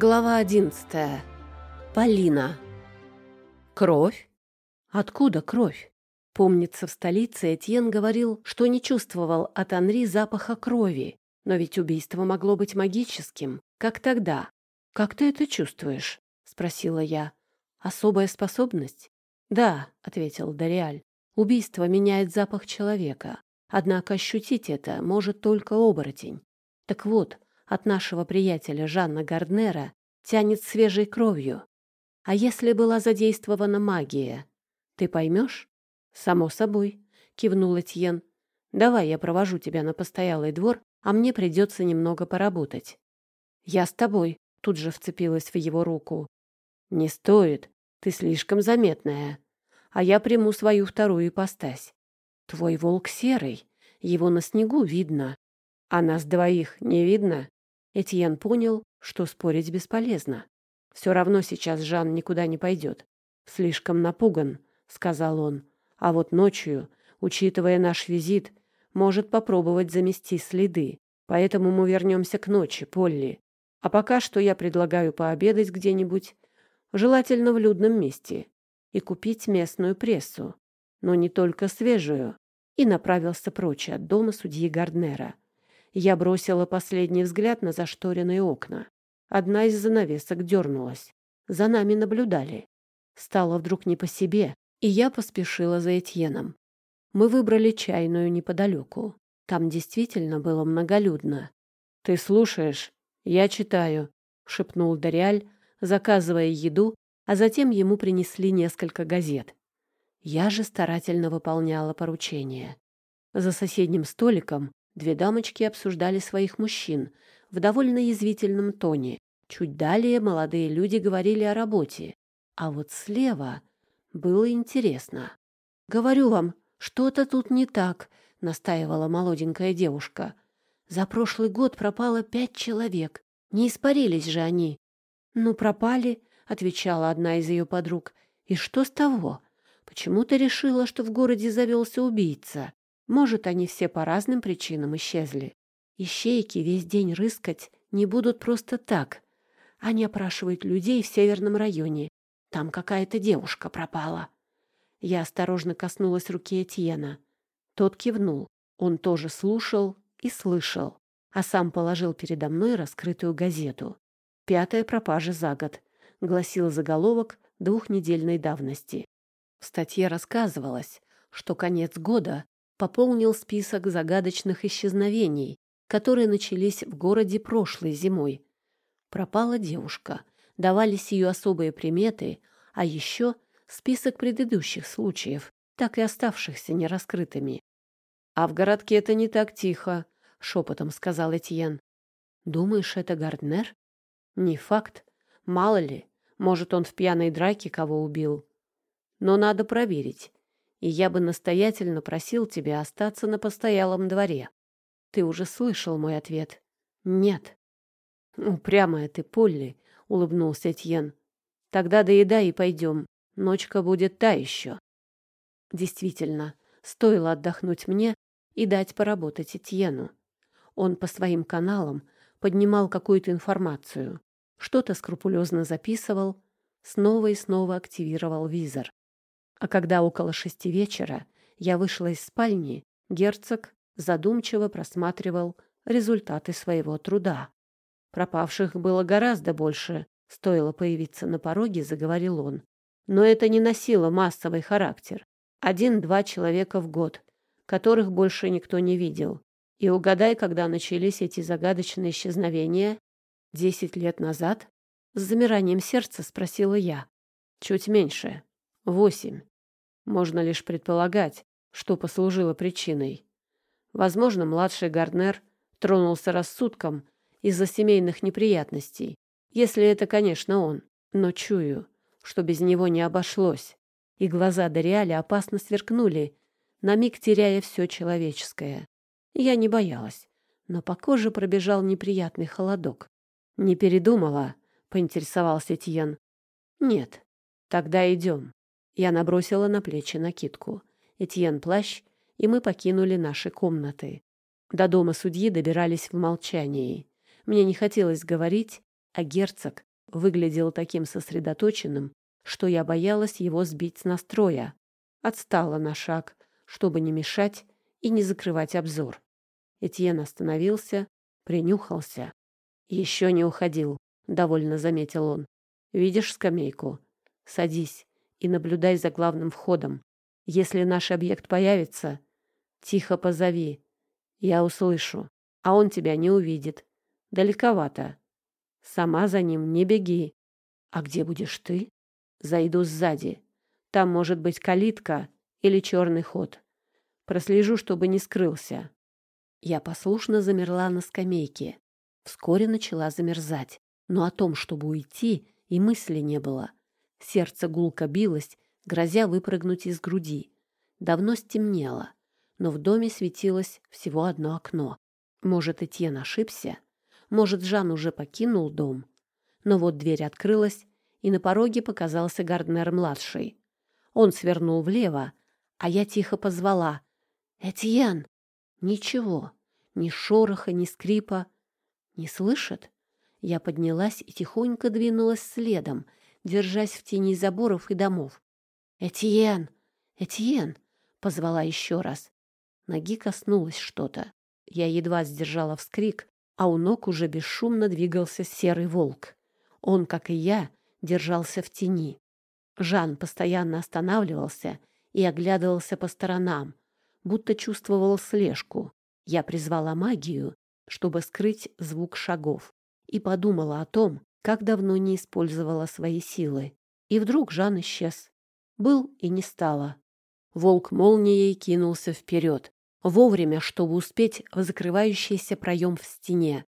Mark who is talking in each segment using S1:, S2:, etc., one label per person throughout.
S1: Глава одиннадцатая. Полина. Кровь? Откуда кровь? Помнится, в столице Этьен говорил, что не чувствовал от Анри запаха крови, но ведь убийство могло быть магическим. Как тогда? Как ты это чувствуешь? спросила я. Особая способность? Да, ответил Дариаль. Убийство меняет запах человека. Однако ощутить это может только оборотень. Так вот, от нашего приятеля Жанна Гарднера тянет свежей кровью. А если была задействована магия? Ты поймешь? Само собой, кивнул Этьен. Давай я провожу тебя на постоялый двор, а мне придется немного поработать. Я с тобой, тут же вцепилась в его руку. Не стоит, ты слишком заметная. А я приму свою вторую ипостась. Твой волк серый, его на снегу видно. А нас двоих не видно? Этьен понял, что спорить бесполезно. Все равно сейчас Жан никуда не пойдет. Слишком напуган, сказал он. А вот ночью, учитывая наш визит, может попробовать замести следы. Поэтому мы вернемся к ночи, Полли. А пока что я предлагаю пообедать где-нибудь, желательно в людном месте, и купить местную прессу, но не только свежую, и направился прочь от дома судьи Гарднера. Я бросила последний взгляд на зашторенные окна. Одна из занавесок дернулась. За нами наблюдали. Стало вдруг не по себе, и я поспешила за Этьеном. Мы выбрали чайную неподалеку. Там действительно было многолюдно. «Ты слушаешь? Я читаю», — шепнул Дориаль, заказывая еду, а затем ему принесли несколько газет. Я же старательно выполняла поручение. За соседним столиком Две дамочки обсуждали своих мужчин в довольно язвительном тоне. Чуть далее молодые люди говорили о работе. А вот слева было интересно. «Говорю вам, что-то тут не так», — настаивала молоденькая девушка. «За прошлый год пропало пять человек. Не испарились же они». «Ну, пропали», — отвечала одна из ее подруг. «И что с того? Почему ты решила, что в городе завелся убийца?» Может, они все по разным причинам исчезли. Ищейки весь день рыскать не будут просто так. Они опрашивают людей в северном районе. Там какая-то девушка пропала. Я осторожно коснулась руки Этьена. Тот кивнул. Он тоже слушал и слышал, а сам положил передо мной раскрытую газету. «Пятая пропажа за год», — гласил заголовок двухнедельной давности. В статье рассказывалось, что конец года пополнил список загадочных исчезновений, которые начались в городе прошлой зимой. Пропала девушка, давались ее особые приметы, а еще список предыдущих случаев, так и оставшихся нераскрытыми. «А в городке это не так тихо», — шепотом сказал Этьен. «Думаешь, это Гарднер?» «Не факт. Мало ли, может, он в пьяной драке кого убил. Но надо проверить и я бы настоятельно просил тебя остаться на постоялом дворе. Ты уже слышал мой ответ. Нет. Упрямая ты, Полли, улыбнулся Этьен. Тогда доедай и пойдем. Ночка будет та еще. Действительно, стоило отдохнуть мне и дать поработать Этьену. Он по своим каналам поднимал какую-то информацию, что-то скрупулезно записывал, снова и снова активировал визор. А когда около шести вечера я вышла из спальни, герцог задумчиво просматривал результаты своего труда. Пропавших было гораздо больше, стоило появиться на пороге, заговорил он. Но это не носило массовый характер. Один-два человека в год, которых больше никто не видел. И угадай, когда начались эти загадочные исчезновения? Десять лет назад? С замиранием сердца спросила я. Чуть меньше. Восемь. Можно лишь предполагать, что послужило причиной. Возможно, младший Гарднер тронулся рассудком из-за семейных неприятностей, если это, конечно, он. Но чую, что без него не обошлось. И глаза Дориаля опасно сверкнули, на миг теряя все человеческое. Я не боялась, но по коже пробежал неприятный холодок. «Не передумала?» — поинтересовался Тьен. «Нет. Тогда идем». Я набросила на плечи накидку. Этьен плащ, и мы покинули наши комнаты. До дома судьи добирались в молчании. Мне не хотелось говорить, а герцог выглядел таким сосредоточенным, что я боялась его сбить с настроя. Отстала на шаг, чтобы не мешать и не закрывать обзор. Этьен остановился, принюхался. «Еще не уходил», — довольно заметил он. «Видишь скамейку? Садись и наблюдай за главным входом. Если наш объект появится, тихо позови. Я услышу, а он тебя не увидит. Далековато. Сама за ним не беги. А где будешь ты? Зайду сзади. Там может быть калитка или черный ход. Прослежу, чтобы не скрылся. Я послушно замерла на скамейке. Вскоре начала замерзать, но о том, чтобы уйти, и мысли не было. Сердце гулко билось, грозя выпрыгнуть из груди. Давно стемнело, но в доме светилось всего одно окно. Может, Этьен ошибся? Может, Жан уже покинул дом? Но вот дверь открылась, и на пороге показался Гарднер-младший. Он свернул влево, а я тихо позвала. «Этьен!» Ничего, ни шороха, ни скрипа. Не слышит? Я поднялась и тихонько двинулась следом, держась в тени заборов и домов. «Этьен! Этьен!» — позвала еще раз. Ноги коснулось что-то. Я едва сдержала вскрик, а у ног уже бесшумно двигался серый волк. Он, как и я, держался в тени. Жан постоянно останавливался и оглядывался по сторонам, будто чувствовал слежку. Я призвала магию, чтобы скрыть звук шагов, и подумала о том, как давно не использовала свои силы. И вдруг Жан исчез. Был и не стало. Волк молнией кинулся вперед, вовремя, чтобы успеть в закрывающийся проем в стене.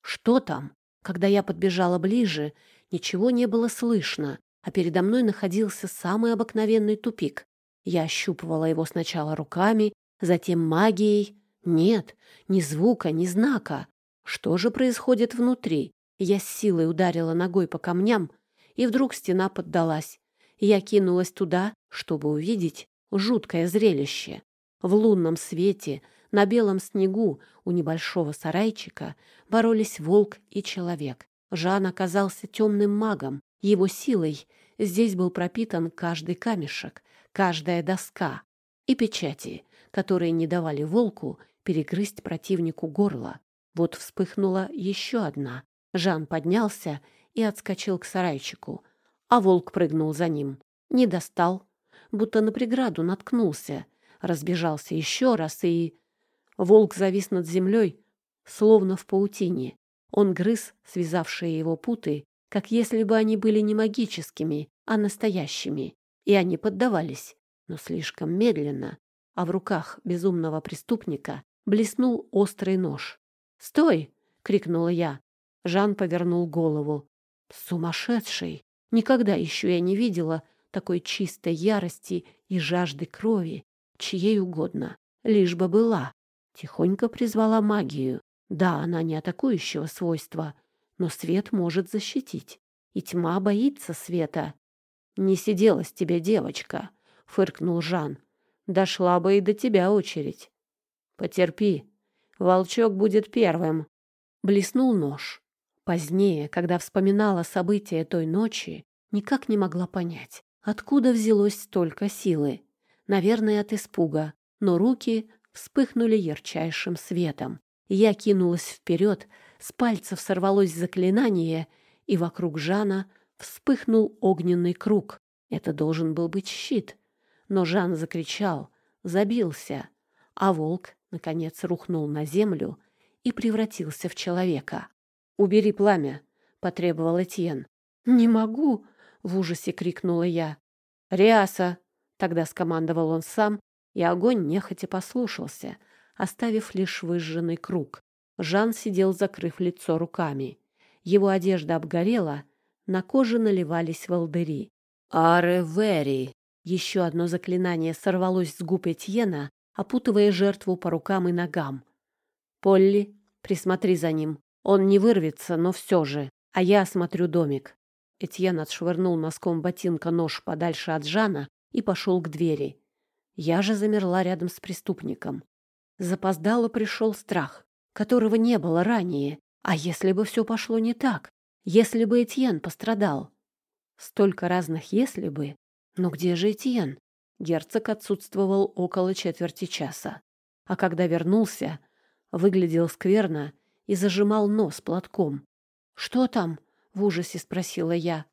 S1: Что там? Когда я подбежала ближе, ничего не было слышно, а передо мной находился самый обыкновенный тупик. Я ощупывала его сначала руками, затем магией. Нет, ни звука, ни знака. Что же происходит внутри? Я с силой ударила ногой по камням, и вдруг стена поддалась. Я кинулась туда, чтобы увидеть жуткое зрелище. В лунном свете, на белом снегу у небольшого сарайчика боролись волк и человек. Жан оказался темным магом. Его силой здесь был пропитан каждый камешек, каждая доска и печати, которые не давали волку перегрызть противнику горло. Вот вспыхнула еще одна. Жан поднялся и отскочил к сарайчику, а волк прыгнул за ним. Не достал, будто на преграду наткнулся, разбежался еще раз и... Волк завис над землей, словно в паутине. Он грыз связавшие его путы, как если бы они были не магическими, а настоящими, и они поддавались, но слишком медленно, а в руках безумного преступника блеснул острый нож. «Стой!» — крикнула я. Жан повернул голову. «Сумасшедший! Никогда еще я не видела такой чистой ярости и жажды крови, чьей угодно, лишь бы была. Тихонько призвала магию. Да, она не атакующего свойства, но свет может защитить. И тьма боится света. «Не сиделась тебе девочка», — фыркнул Жан. «Дошла бы и до тебя очередь». «Потерпи. Волчок будет первым». Блеснул нож. Позднее, когда вспоминала события той ночи, никак не могла понять, откуда взялось столько силы. Наверное, от испуга, но руки вспыхнули ярчайшим светом. Я кинулась вперед, с пальцев сорвалось заклинание, и вокруг Жана вспыхнул огненный круг. Это должен был быть щит. Но Жан закричал, забился, а волк, наконец, рухнул на землю и превратился в человека. «Убери пламя», — потребовал Этьен. «Не могу», — в ужасе крикнула я. «Риаса!» — тогда скомандовал он сам, и огонь нехотя послушался, оставив лишь выжженный круг. Жан сидел, закрыв лицо руками. Его одежда обгорела, на коже наливались волдыри. «Аре-вери!» Еще одно заклинание сорвалось с губ Этьена, опутывая жертву по рукам и ногам. «Полли, присмотри за ним», он не вырвется, но все же. А я осмотрю домик. Этьен отшвырнул носком ботинка нож подальше от Жана и пошел к двери. Я же замерла рядом с преступником. Запоздало пришел страх, которого не было ранее. А если бы все пошло не так? Если бы Этьен пострадал. Столько разных «если бы». Но где же Этьен? Герцог отсутствовал около четверти часа. А когда вернулся, выглядел скверно и зажимал нос платком. «Что там?» — в ужасе спросила я.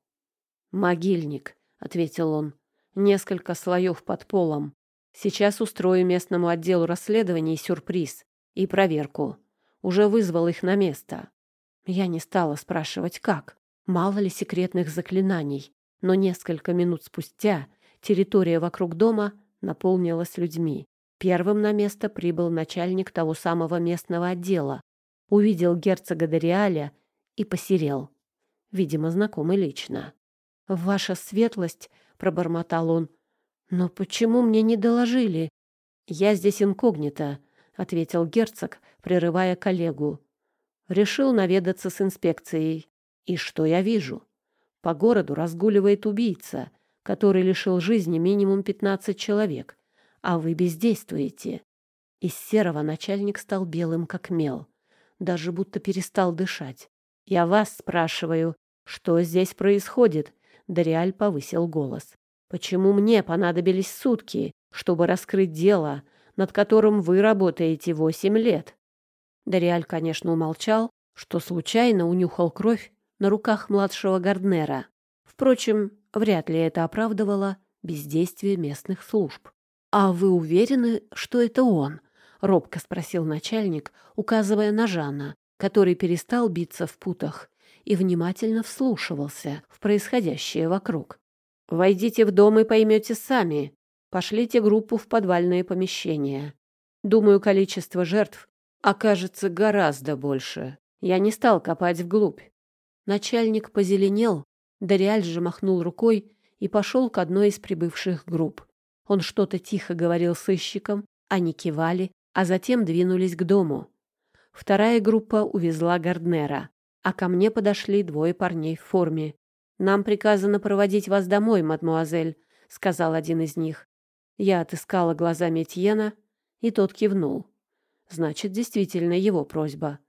S1: «Могильник», — ответил он. «Несколько слоев под полом. Сейчас устрою местному отделу расследований сюрприз и проверку. Уже вызвал их на место». Я не стала спрашивать, как. Мало ли секретных заклинаний. Но несколько минут спустя территория вокруг дома наполнилась людьми. Первым на место прибыл начальник того самого местного отдела. Увидел герцога Дориаля и посерел. Видимо, знакомый лично. «Ваша светлость», — пробормотал он. «Но почему мне не доложили?» «Я здесь инкогнито», — ответил герцог, прерывая коллегу. «Решил наведаться с инспекцией. И что я вижу? По городу разгуливает убийца, который лишил жизни минимум пятнадцать человек а вы бездействуете. Из серого начальник стал белым, как мел, даже будто перестал дышать. Я вас спрашиваю, что здесь происходит? Дориаль повысил голос. Почему мне понадобились сутки, чтобы раскрыть дело, над которым вы работаете восемь лет? Дориаль, конечно, умолчал, что случайно унюхал кровь на руках младшего Гарднера. Впрочем, вряд ли это оправдывало бездействие местных служб. «А вы уверены, что это он?» — робко спросил начальник, указывая на Жана, который перестал биться в путах и внимательно вслушивался в происходящее вокруг. «Войдите в дом и поймете сами. Пошлите группу в подвальные помещения. Думаю, количество жертв окажется гораздо больше. Я не стал копать вглубь». Начальник позеленел, Дориаль же махнул рукой и пошел к одной из прибывших групп. Он что-то тихо говорил сыщикам, они кивали, а затем двинулись к дому. Вторая группа увезла Гарднера, а ко мне подошли двое парней в форме. «Нам приказано проводить вас домой, мадмуазель», — сказал один из них. Я отыскала глазами Этьена, и тот кивнул. Значит, действительно его просьба.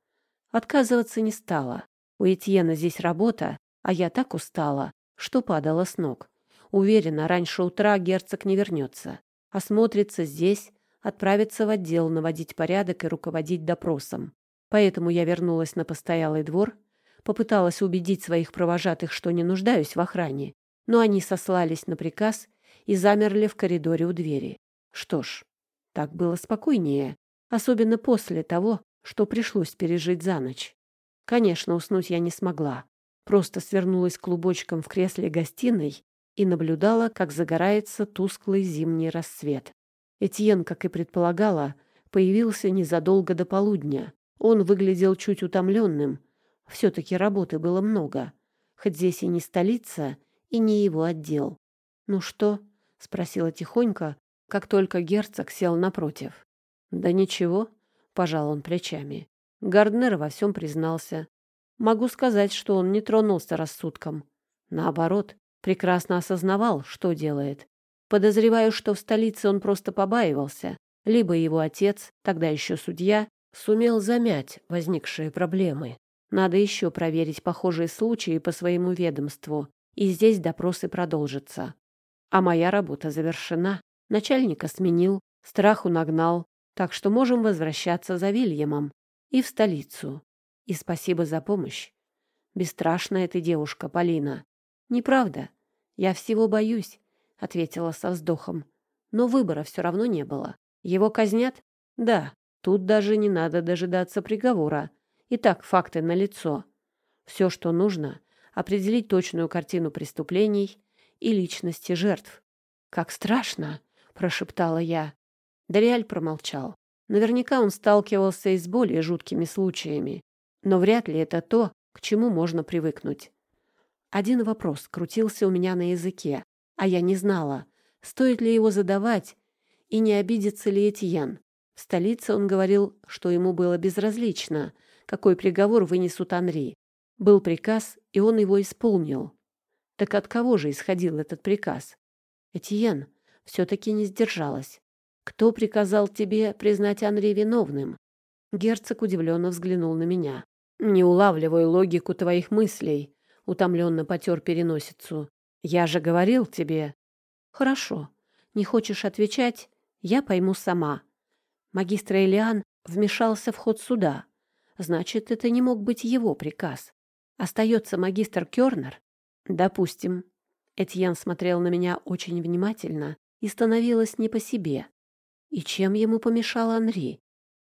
S1: Отказываться не стала. У Этьена здесь работа, а я так устала, что падала с ног. Уверена, раньше утра герцог не вернется. Осмотрится здесь, отправится в отдел наводить порядок и руководить допросом. Поэтому я вернулась на постоялый двор, попыталась убедить своих провожатых, что не нуждаюсь в охране, но они сослались на приказ и замерли в коридоре у двери. Что ж, так было спокойнее, особенно после того, что пришлось пережить за ночь. Конечно, уснуть я не смогла. Просто свернулась клубочком в кресле гостиной и наблюдала, как загорается тусклый зимний рассвет. Этьен, как и предполагала, появился незадолго до полудня. Он выглядел чуть утомленным. Все-таки работы было много. Хоть здесь и не столица, и не его отдел. «Ну что?» — спросила тихонько, как только герцог сел напротив. «Да ничего», — пожал он плечами. Гарднер во всем признался. «Могу сказать, что он не тронулся рассудком. Наоборот, прекрасно осознавал, что делает. Подозреваю, что в столице он просто побаивался. Либо его отец, тогда еще судья, сумел замять возникшие проблемы. Надо еще проверить похожие случаи по своему ведомству, и здесь допросы продолжатся. А моя работа завершена. Начальника сменил, страху нагнал, так что можем возвращаться за Вильямом и в столицу. И спасибо за помощь. Бесстрашная ты девушка, Полина. «Неправда. Я всего боюсь», — ответила со вздохом. Но выбора все равно не было. Его казнят? Да, тут даже не надо дожидаться приговора. Итак, факты налицо. Все, что нужно, определить точную картину преступлений и личности жертв. «Как страшно!» — прошептала я. Дориаль промолчал. Наверняка он сталкивался и с более жуткими случаями. Но вряд ли это то, к чему можно привыкнуть. Один вопрос крутился у меня на языке, а я не знала, стоит ли его задавать и не обидится ли Этьен. В столице он говорил, что ему было безразлично, какой приговор вынесут Анри. Был приказ, и он его исполнил. Так от кого же исходил этот приказ? Этьен все-таки не сдержалась. Кто приказал тебе признать Анри виновным? Герцог удивленно взглянул на меня. Не улавливаю логику твоих мыслей, утомленно потер переносицу. Я же говорил тебе. Хорошо. Не хочешь отвечать? Я пойму сама. Магистр Элиан вмешался в ход суда. Значит, это не мог быть его приказ. Остается магистр Кёрнер? Допустим. Этьен смотрел на меня очень внимательно и становилось не по себе. И чем ему помешал Анри?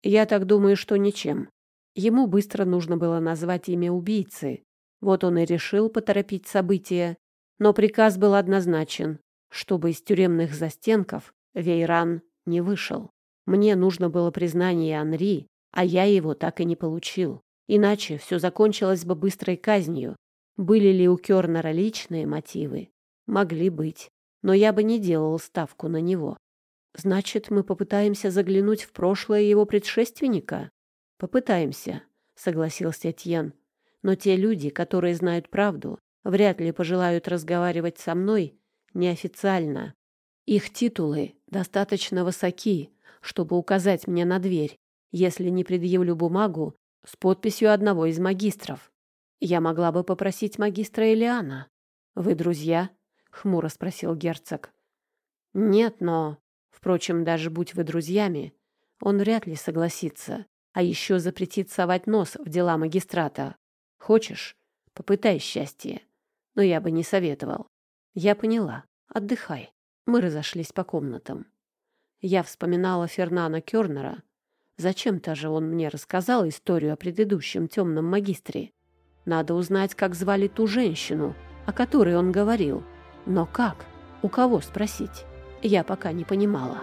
S1: Я так думаю, что ничем. Ему быстро нужно было назвать имя убийцы. Вот он и решил поторопить события. Но приказ был однозначен, чтобы из тюремных застенков Вейран не вышел. Мне нужно было признание Анри, а я его так и не получил. Иначе все закончилось бы быстрой казнью. Были ли у Кёрнера личные мотивы? Могли быть. Но я бы не делал ставку на него. Значит, мы попытаемся заглянуть в прошлое его предшественника? Попытаемся, согласился Тьен. Но те люди, которые знают правду, вряд ли пожелают разговаривать со мной неофициально. Их титулы достаточно высоки, чтобы указать мне на дверь, если не предъявлю бумагу с подписью одного из магистров. Я могла бы попросить магистра Элиана. Вы друзья? хмуро спросил герцог. Нет, но, впрочем, даже будь вы друзьями, он вряд ли согласится, а еще запретит совать нос в дела магистрата. Хочешь, попытай счастье, но я бы не советовал. Я поняла. Отдыхай. Мы разошлись по комнатам. Я вспоминала Фернана Кёрнера. Зачем-то же он мне рассказал историю о предыдущем темном магистре. Надо узнать, как звали ту женщину, о которой он говорил. Но как? У кого спросить? Я пока не понимала.